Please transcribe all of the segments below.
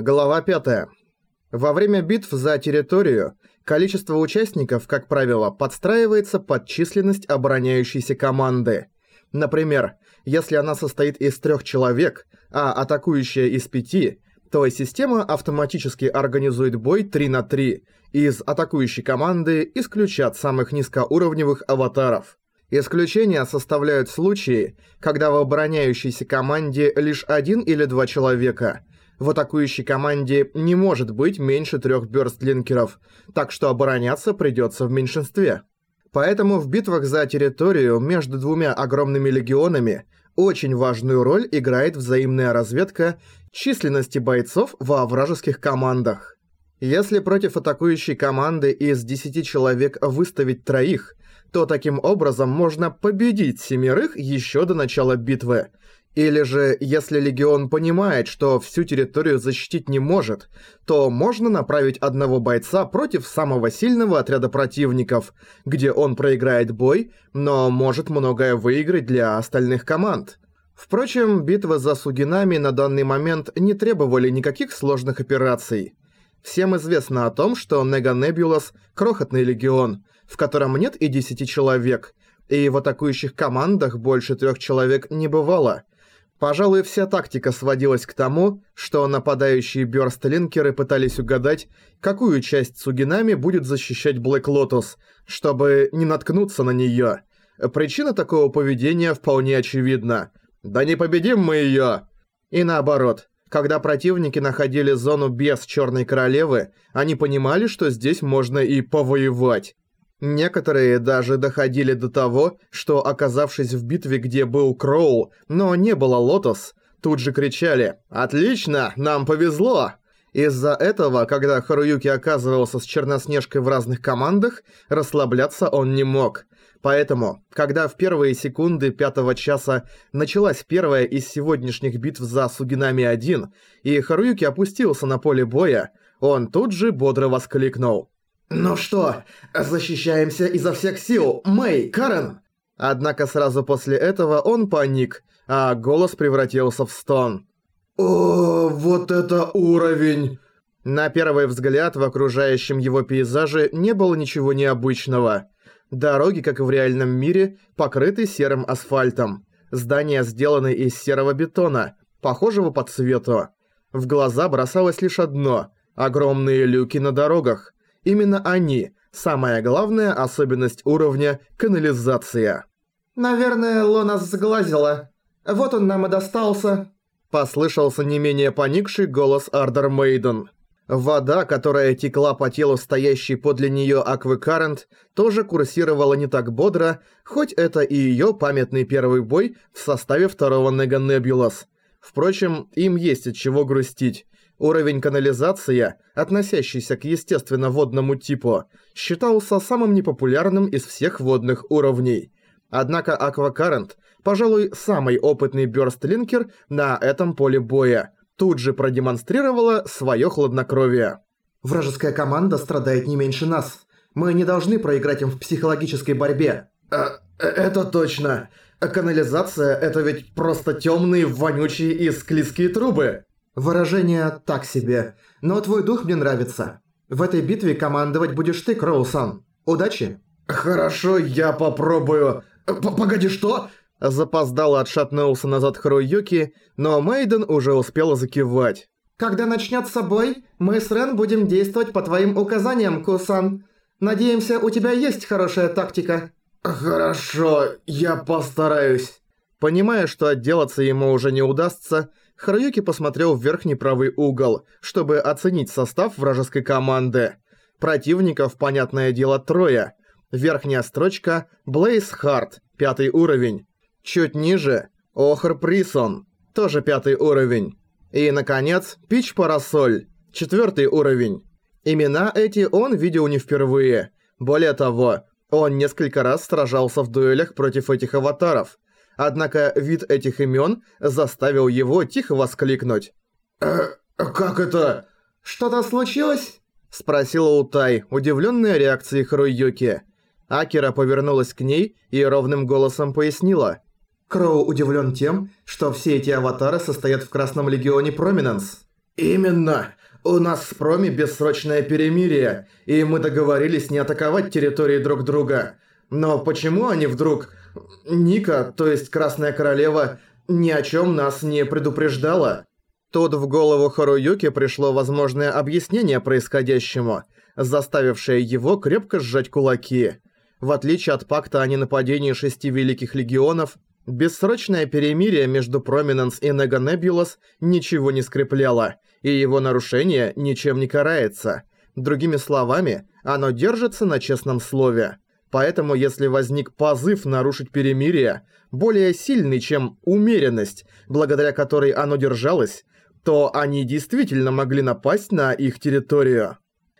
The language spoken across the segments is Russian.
Глава 5. Во время битв за территорию количество участников, как правило, подстраивается под численность обороняющейся команды. Например, если она состоит из трех человек, а атакующая из пяти, то система автоматически организует бой 3 на 3. Из атакующей команды исключат самых низкоуровневых аватаров. Исключения составляют случаи, когда в обороняющейся команде лишь один или два человека. В атакующей команде не может быть меньше трех бёрстлинкеров, так что обороняться придется в меньшинстве. Поэтому в битвах за территорию между двумя огромными легионами очень важную роль играет взаимная разведка численности бойцов во вражеских командах. Если против атакующей команды из 10 человек выставить троих, то таким образом можно победить семерых еще до начала битвы. Или же, если Легион понимает, что всю территорию защитить не может, то можно направить одного бойца против самого сильного отряда противников, где он проиграет бой, но может многое выиграть для остальных команд. Впрочем, битвы за Сугинами на данный момент не требовали никаких сложных операций. Всем известно о том, что Нега Небулас – крохотный легион, в котором нет и 10 человек, и в атакующих командах больше трех человек не бывало. Пожалуй, вся тактика сводилась к тому, что нападающие бёрстлинкеры пытались угадать, какую часть Сугинами будет защищать Блэк Лотос, чтобы не наткнуться на неё. Причина такого поведения вполне очевидна. «Да не победим мы её!» И наоборот, когда противники находили зону без Чёрной Королевы, они понимали, что здесь можно и повоевать. Некоторые даже доходили до того, что, оказавшись в битве, где был Кроу, но не было Лотос, тут же кричали «Отлично! Нам повезло!» Из-за этого, когда Харуюки оказывался с Черноснежкой в разных командах, расслабляться он не мог. Поэтому, когда в первые секунды пятого часа началась первая из сегодняшних битв за Сугинами-1, и Харуюки опустился на поле боя, он тут же бодро воскликнул. «Ну что, защищаемся изо всех сил, Мэй, Карен!» Однако сразу после этого он паник, а голос превратился в стон. «О, вот это уровень!» На первый взгляд в окружающем его пейзаже не было ничего необычного. Дороги, как и в реальном мире, покрыты серым асфальтом. Здания сделаны из серого бетона, похожего по цвету. В глаза бросалось лишь одно – огромные люки на дорогах. Именно они – самая главная особенность уровня – канализация. «Наверное, Лона сглазила. Вот он нам и достался», – послышался не менее поникший голос Ардер Мейден. Вода, которая текла по телу стоящей подле неё Аквы Карент, тоже курсировала не так бодро, хоть это и её памятный первый бой в составе второго Нега Небулас. Впрочем, им есть от чего грустить. Уровень канализации, относящийся к естественно-водному типу, считался самым непопулярным из всех водных уровней. Однако Аквакарент, пожалуй, самый опытный бёрстлинкер на этом поле боя, тут же продемонстрировала своё хладнокровие. «Вражеская команда страдает не меньше нас. Мы не должны проиграть им в психологической борьбе». А, «Это точно. Канализация – это ведь просто тёмные, вонючие и склизкие трубы». Выражение так себе, но твой дух мне нравится. В этой битве командовать будешь ты, Кроусан. Удачи. Хорошо, я попробую. П Погоди, что? Запоздало отшатнулся назад Харуюки, но Мейден уже успела закивать. Когда начнется бой, мы с Рен будем действовать по твоим указаниям, Кусан. Надеемся, у тебя есть хорошая тактика. Хорошо, я постараюсь. Понимая, что отделаться ему уже не удастся, Харуюки посмотрел в верхний правый угол, чтобы оценить состав вражеской команды. Противников, понятное дело, трое. Верхняя строчка Блейз Харт, пятый уровень. Чуть ниже Охр Присон, тоже пятый уровень. И, наконец, Пич Парасоль, четвертый уровень. Имена эти он видел не впервые. Более того, он несколько раз сражался в дуэлях против этих аватаров – Однако вид этих имен заставил его тихо воскликнуть. «Э, как это? Что-то случилось?» Спросила Утай, удивленная реакцией Харуюки. Акера повернулась к ней и ровным голосом пояснила. Кроу удивлен тем, что все эти аватары состоят в Красном Легионе Проминенс. «Именно. У нас с Проми бессрочное перемирие, и мы договорились не атаковать территории друг друга. Но почему они вдруг... Ника, то есть Красная Королева, ни о чем нас не предупреждала?» Тут в голову Харуюки пришло возможное объяснение происходящему, заставившее его крепко сжать кулаки. В отличие от пакта о ненападении шести Великих Легионов, бессрочное перемирие между Проминенс и Нега Небулас ничего не скрепляло, и его нарушение ничем не карается. Другими словами, оно держится на честном слове. Поэтому если возник позыв нарушить перемирие, более сильный, чем умеренность, благодаря которой оно держалось, то они действительно могли напасть на их территорию.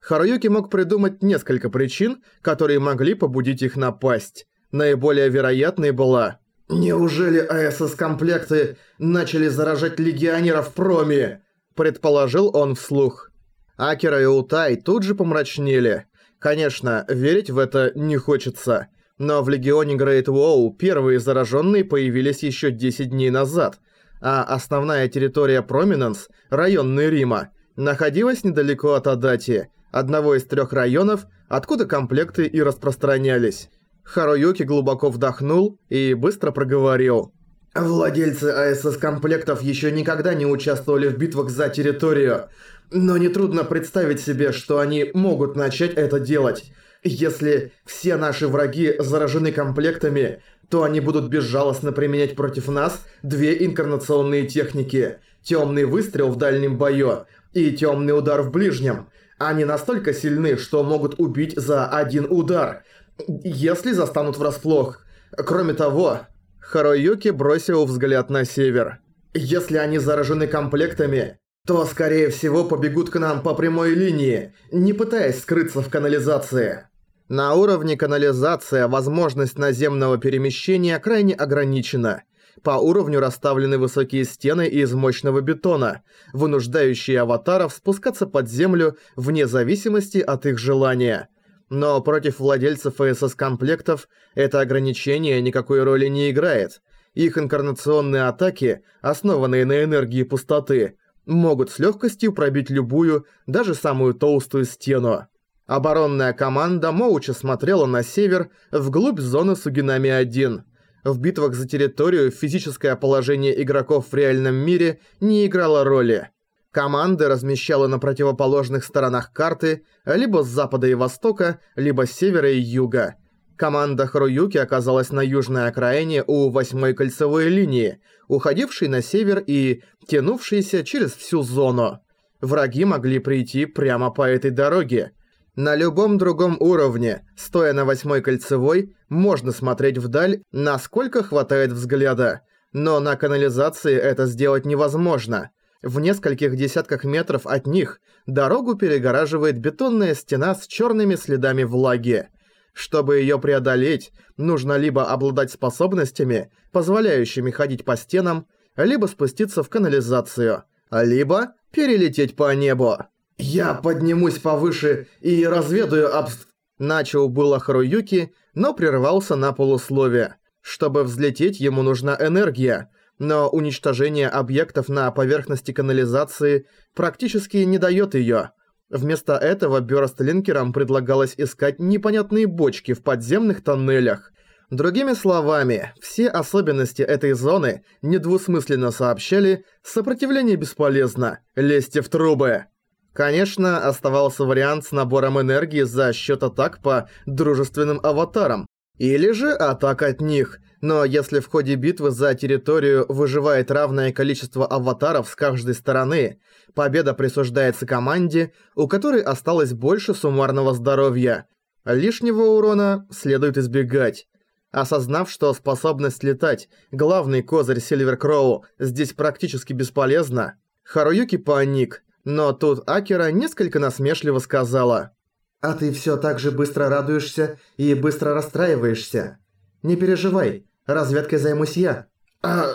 Харуюки мог придумать несколько причин, которые могли побудить их напасть. Наиболее вероятной была «Неужели АСС-комплекты начали заражать легионеров в проме?» предположил он вслух. Акера и Утай тут же помрачнели. Конечно, верить в это не хочется. Но в Легионе Грейт Уоу первые зараженные появились еще 10 дней назад – а основная территория Проминенс, район Рима, находилась недалеко от Адати, одного из трех районов, откуда комплекты и распространялись. Харуюки глубоко вдохнул и быстро проговорил. «Владельцы АСС-комплектов еще никогда не участвовали в битвах за территорию, но нетрудно представить себе, что они могут начать это делать. Если все наши враги заражены комплектами, то они будут безжалостно применять против нас две инкарнационные техники. Темный выстрел в дальнем бою и темный удар в ближнем. Они настолько сильны, что могут убить за один удар, если застанут врасплох. Кроме того, Харуюки бросил взгляд на север. Если они заражены комплектами, то, скорее всего, побегут к нам по прямой линии, не пытаясь скрыться в канализации. На уровне канализация возможность наземного перемещения крайне ограничена. По уровню расставлены высокие стены из мощного бетона, вынуждающие аватаров спускаться под землю вне зависимости от их желания. Но против владельцев СС-комплектов это ограничение никакой роли не играет. Их инкарнационные атаки, основанные на энергии пустоты, могут с легкостью пробить любую, даже самую толстую стену. Оборонная команда молча смотрела на север, вглубь зоны Сугинами-1. В битвах за территорию физическое положение игроков в реальном мире не играло роли. Команды размещала на противоположных сторонах карты, либо с запада и востока, либо с севера и юга. Команда Харуюки оказалась на южной окраине у восьмой кольцевой линии, уходившей на север и тянувшейся через всю зону. Враги могли прийти прямо по этой дороге – на любом другом уровне, стоя на восьмой кольцевой, можно смотреть вдаль, насколько хватает взгляда. Но на канализации это сделать невозможно. В нескольких десятках метров от них дорогу перегораживает бетонная стена с черными следами влаги. Чтобы ее преодолеть, нужно либо обладать способностями, позволяющими ходить по стенам, либо спуститься в канализацию, либо перелететь по небу. «Я поднимусь повыше и разведаю обст...» Начал было Харуюки, но прервался на полусловие. Чтобы взлететь, ему нужна энергия, но уничтожение объектов на поверхности канализации практически не дает ее. Вместо этого Бёрстлинкерам предлагалось искать непонятные бочки в подземных тоннелях. Другими словами, все особенности этой зоны недвусмысленно сообщали «сопротивление бесполезно, лезьте в трубы». Конечно, оставался вариант с набором энергии за счет атак по дружественным аватарам, или же атак от них, но если в ходе битвы за территорию выживает равное количество аватаров с каждой стороны, победа присуждается команде, у которой осталось больше суммарного здоровья. Лишнего урона следует избегать. Осознав, что способность летать, главный козырь Сильвер Кроу, здесь практически бесполезна, Харуюки паник – но тут Акера несколько насмешливо сказала. «А ты всё так же быстро радуешься и быстро расстраиваешься. Не переживай, разведкой займусь я». «А,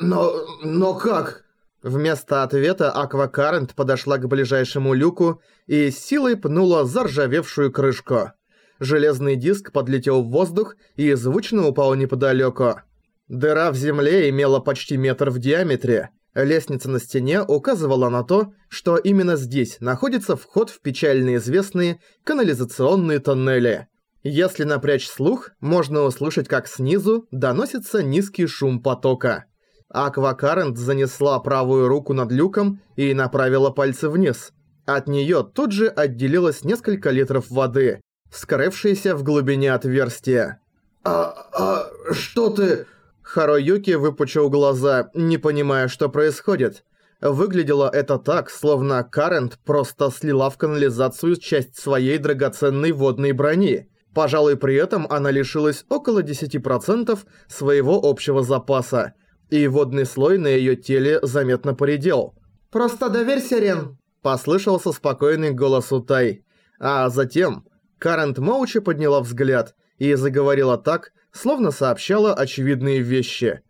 но... но как?» Вместо ответа Аквакарент подошла к ближайшему люку и силой пнула заржавевшую крышку. Железный диск подлетел в воздух и звучно упал неподалёку. Дыра в земле имела почти метр в диаметре, Лестница на стене указывала на то, что именно здесь находится вход в печально известные канализационные тоннели. Если напрячь слух, можно услышать, как снизу доносится низкий шум потока. Аквакарент занесла правую руку над люком и направила пальцы вниз. От неё тут же отделилось несколько литров воды, скрывшиеся в глубине отверстия. «А... а... что ты...» Харуюки выпучил глаза, не понимая, что происходит. Выглядело это так, словно Карент просто слила в канализацию часть своей драгоценной водной брони. Пожалуй, при этом она лишилась около 10% своего общего запаса, и водный слой на её теле заметно поредел. «Просто доверься, Рен!» – послышался спокойный голос Утай. А затем Карент молча подняла взгляд и заговорила так, словно сообщала очевидные вещи.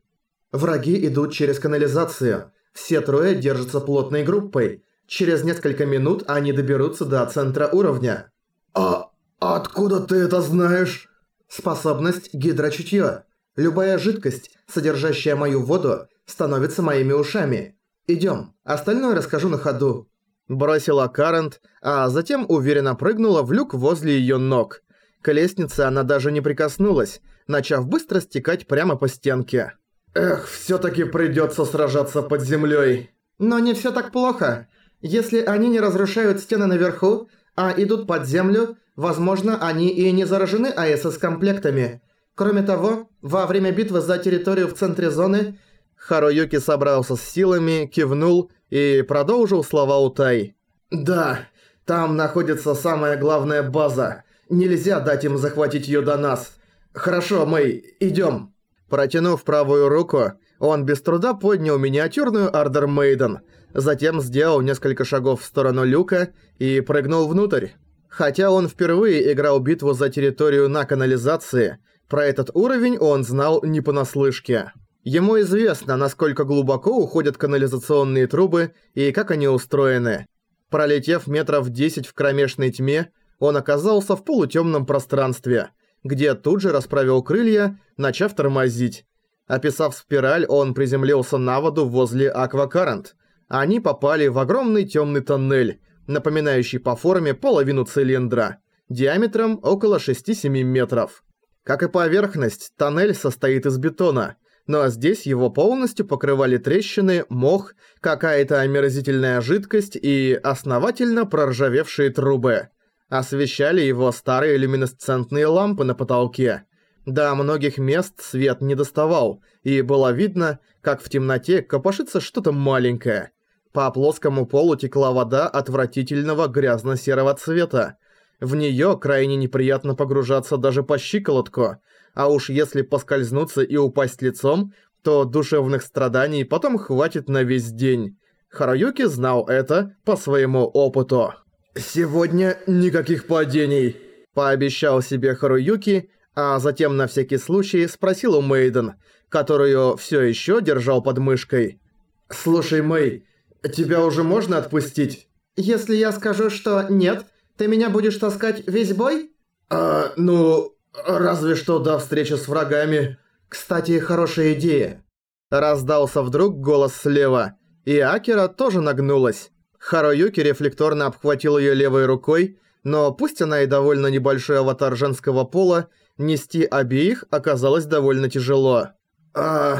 «Враги идут через канализацию. Все трое держатся плотной группой. Через несколько минут они доберутся до центра уровня». «А откуда ты это знаешь?» «Способность гидрочутьё. Любая жидкость, содержащая мою воду, становится моими ушами. Идём, остальное расскажу на ходу». Бросила Карент, а затем уверенно прыгнула в люк возле её ног. К лестнице она даже не прикоснулась, начав быстро стекать прямо по стенке. «Эх, всё-таки придётся сражаться под землёй». «Но не всё так плохо. Если они не разрушают стены наверху, а идут под землю, возможно, они и не заражены АСС-комплектами. Кроме того, во время битвы за территорию в центре зоны Харуюки собрался с силами, кивнул и продолжил слова Утай. «Да, там находится самая главная база. Нельзя дать им захватить её до нас. Хорошо, Мэй, идём». Протянув правую руку, он без труда поднял миниатюрную Ардер Мейден, затем сделал несколько шагов в сторону люка и прыгнул внутрь. Хотя он впервые играл битву за территорию на канализации, про этот уровень он знал не понаслышке. Ему известно, насколько глубоко уходят канализационные трубы и как они устроены. Пролетев метров 10 в кромешной тьме, он оказался в полутемном пространстве, где тут же расправил крылья, начав тормозить. Описав спираль, он приземлился на воду возле Аквакарант. Они попали в огромный темный тоннель, напоминающий по форме половину цилиндра, диаметром около 6-7 метров. Как и поверхность, тоннель состоит из бетона, но здесь его полностью покрывали трещины, мох, какая-то омерзительная жидкость и основательно проржавевшие трубы. Освещали его старые люминесцентные лампы на потолке. До многих мест свет не доставал, и было видно, как в темноте копошится что-то маленькое. По плоскому полу текла вода отвратительного грязно-серого цвета. В неё крайне неприятно погружаться даже по щиколотку, а уж если поскользнуться и упасть лицом, то душевных страданий потом хватит на весь день. Харуюки знал это по своему опыту. «Сегодня никаких падений», – пообещал себе Харуюки, а затем на всякий случай спросил у Мейден, которую все еще держал под мышкой. «Слушай, Мэй, тебя уже можно отпустить?» «Если я скажу, что нет, ты меня будешь таскать весь бой?» «А, ну, разве что до встречи с врагами. Кстати, хорошая идея». Раздался вдруг голос слева, и Акера тоже нагнулась. Харуюки рефлекторно обхватил её левой рукой, но пусть она и довольно небольшой аватар женского пола, нести обеих оказалось довольно тяжело. «А,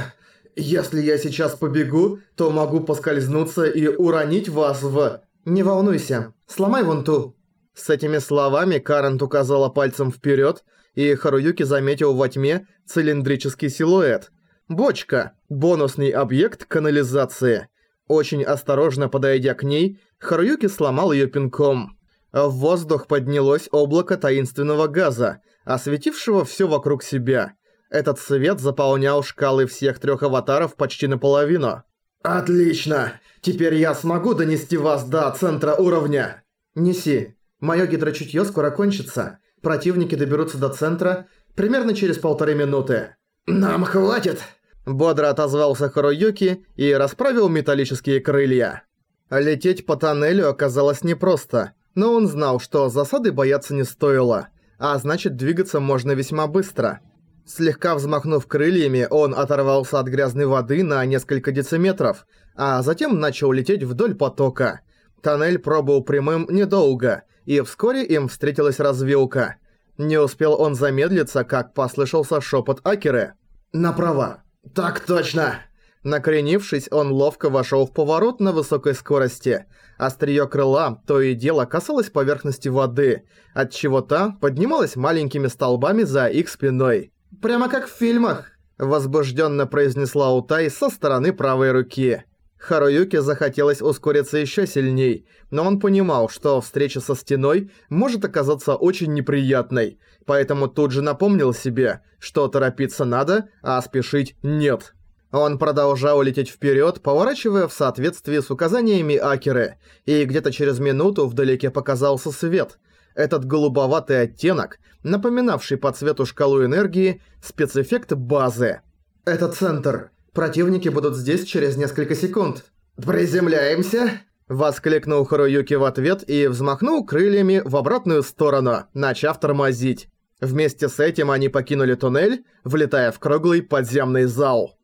если я сейчас побегу, то могу поскользнуться и уронить вас в...» «Не волнуйся, сломай вон ту». С этими словами Карент указала пальцем вперед, и Харуюки заметил во тьме цилиндрический силуэт. Бочка – бонусный объект канализации. Очень осторожно подойдя к ней, Харуюки сломал её пинком. В воздух поднялось облако таинственного газа, осветившего всё вокруг себя. Этот свет заполнял шкалы всех трёх аватаров почти наполовину. «Отлично! Теперь я смогу донести вас до центра уровня!» «Неси. Моё гидрочутьё скоро кончится. Противники доберутся до центра примерно через полторы минуты». «Нам хватит!» Бодро отозвался Харуюки и расправил металлические крылья. Лететь по тоннелю оказалось непросто, но он знал, что засады бояться не стоило, а значит двигаться можно весьма быстро. Слегка взмахнув крыльями, он оторвался от грязной воды на несколько дециметров, а затем начал лететь вдоль потока. Тоннель пробовал прямым недолго, и вскоре им встретилась развилка. Не успел он замедлиться, как послышался шепот Акеры. «Направо! Так точно!» Накренившись, он ловко вошел в поворот на высокой скорости. Остриё крыла то и дело касалось поверхности воды, отчего та поднималась маленькими столбами за их спиной. «Прямо как в фильмах!» – возбужденно произнесла Утай со стороны правой руки. Харуюке захотелось ускориться еще сильней, но он понимал, что встреча со стеной может оказаться очень неприятной, поэтому тут же напомнил себе, что торопиться надо, а спешить нет. Он продолжал лететь вперед, поворачивая в соответствии с указаниями Акеры, и где-то через минуту вдалеке показался свет. Этот голубоватый оттенок, напоминавший по цвету шкалу энергии, спецэффект базы. «Это центр. Противники будут здесь через несколько секунд. Приземляемся!» Воскликнул Харуюки в ответ и взмахнул крыльями в обратную сторону, начав тормозить. Вместе с этим они покинули туннель, влетая в круглый подземный зал.